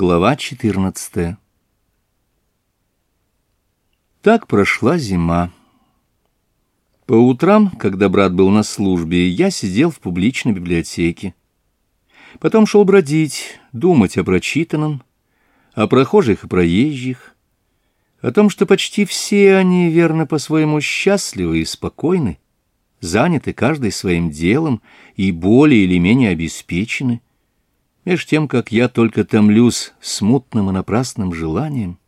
Глава 14 Так прошла зима. По утрам, когда брат был на службе, я сидел в публичной библиотеке. Потом шел бродить, думать о прочитанном, о прохожих и проезжих, о том, что почти все они, верно, по-своему счастливы и спокойны, заняты каждый своим делом и более или менее обеспечены — Меж тем, как я только томлюсь смутным и напрасным желанием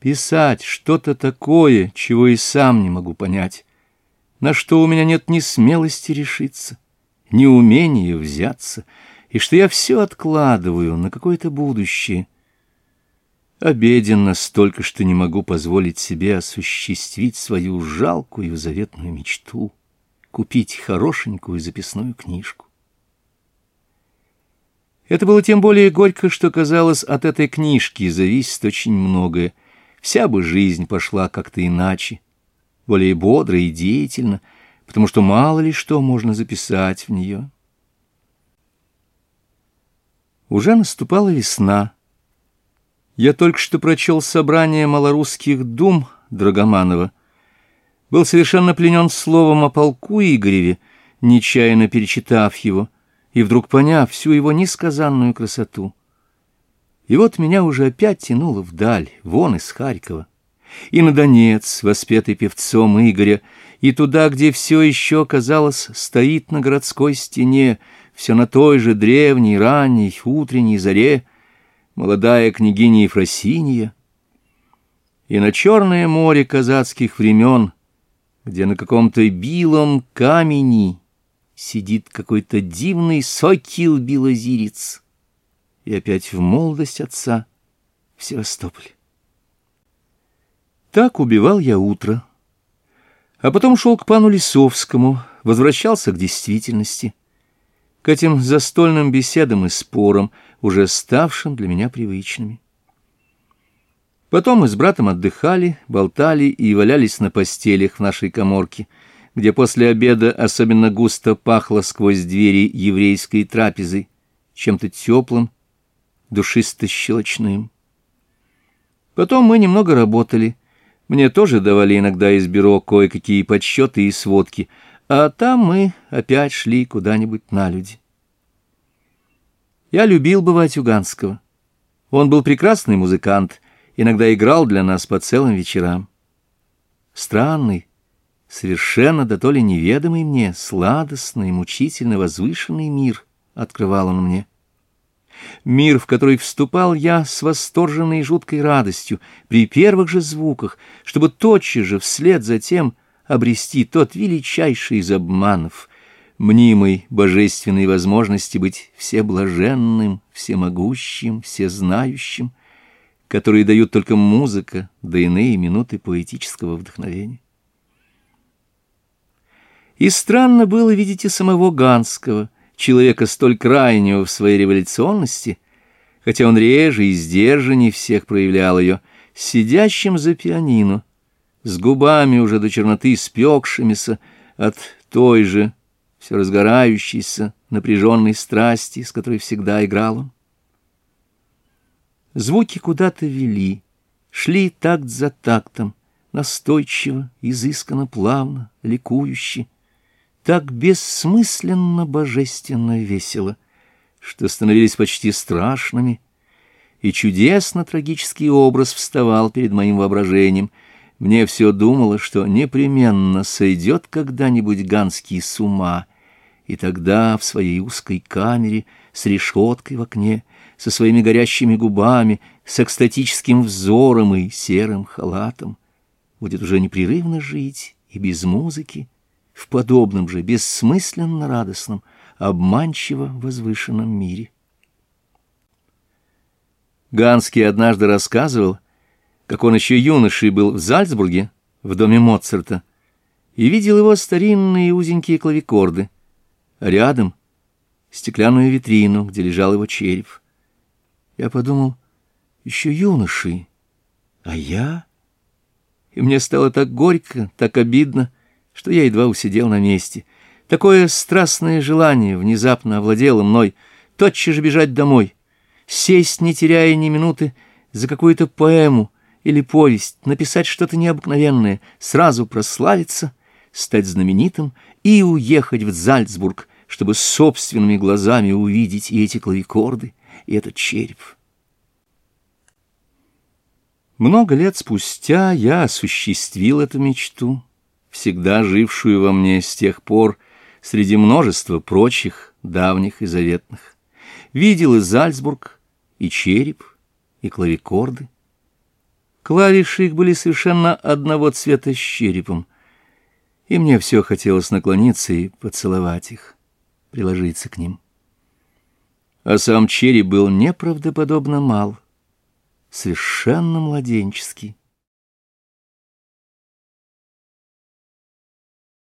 писать что-то такое, чего и сам не могу понять, на что у меня нет ни смелости решиться, ни умения взяться, и что я все откладываю на какое-то будущее. обеденно столько, что не могу позволить себе осуществить свою жалкую заветную мечту, купить хорошенькую записную книжку. Это было тем более горько, что, казалось, от этой книжки зависит очень многое. Вся бы жизнь пошла как-то иначе, более бодро и деятельно, потому что мало ли что можно записать в нее. Уже наступала весна. Я только что прочел собрание малорусских дум Драгоманова. Был совершенно пленен словом о полку Игореве, нечаянно перечитав его — и вдруг поняв всю его несказанную красоту. И вот меня уже опять тянуло вдаль, вон из Харькова, и на Донец, воспетый певцом Игоря, и туда, где все еще, казалось, стоит на городской стене, все на той же древней, ранней, утренней заре, молодая княгиня Ефросинья, и на Черное море казацких времен, где на каком-то билом камени сидит какой-то дивный сокил-белозирец. И опять в молодость отца в Севастополе. Так убивал я утро. А потом шел к пану Лисовскому, возвращался к действительности, к этим застольным беседам и спорам, уже ставшим для меня привычными. Потом мы с братом отдыхали, болтали и валялись на постелях в нашей коморке — где после обеда особенно густо пахло сквозь двери еврейской трапезы чем-то теплым, душисто-щелочным. Потом мы немного работали. Мне тоже давали иногда из бюро кое-какие подсчеты и сводки, а там мы опять шли куда-нибудь на люди. Я любил бывать у Ганского, Он был прекрасный музыкант, иногда играл для нас по целым вечерам. Странный, совершенно да то ли неведомый мне, сладостный, мучительно возвышенный мир открывал он мне. Мир, в который вступал я с восторженной и жуткой радостью при первых же звуках, чтобы тотчас же вслед за тем обрести тот величайший из обманов, мнимой божественной возможности быть всеблаженным, всемогущим, всезнающим, которые дают только музыка да иные минуты поэтического вдохновения. И странно было видеть и самого Ганского, человека столь крайнего в своей революционности, хотя он реже и сдержаннее всех проявлял ее, сидящим за пианино, с губами уже до черноты спекшимися от той же все разгорающейся напряженной страсти, с которой всегда играл он. Звуки куда-то вели, шли такт за тактом, настойчиво, изысканно, плавно, ликующе — так бессмысленно божественно весело, что становились почти страшными, и чудесно трагический образ вставал перед моим воображением. Мне все думало, что непременно сойдет когда-нибудь Ганский с ума, и тогда в своей узкой камере с решеткой в окне, со своими горящими губами, с экстатическим взором и серым халатом будет уже непрерывно жить и без музыки, в подобном же бессмысленно радостном, обманчиво возвышенном мире. Ганский однажды рассказывал, как он еще юношей был в Зальцбурге, в доме Моцарта, и видел его старинные узенькие клавикорды, а рядом — стеклянную витрину, где лежал его череп. Я подумал, еще юноши, а я... И мне стало так горько, так обидно, что я едва усидел на месте. Такое страстное желание внезапно овладело мной. Тотчас же бежать домой, сесть, не теряя ни минуты, за какую-то поэму или повесть, написать что-то необыкновенное, сразу прославиться, стать знаменитым и уехать в Зальцбург, чтобы собственными глазами увидеть и эти клавикорды, и этот череп. Много лет спустя я осуществил эту мечту всегда жившую во мне с тех пор среди множества прочих давних и заветных. Видел и Зальцбург, и череп, и клавикорды. Клавиши их были совершенно одного цвета с черепом, и мне все хотелось наклониться и поцеловать их, приложиться к ним. А сам череп был неправдоподобно мал, совершенно младенческий.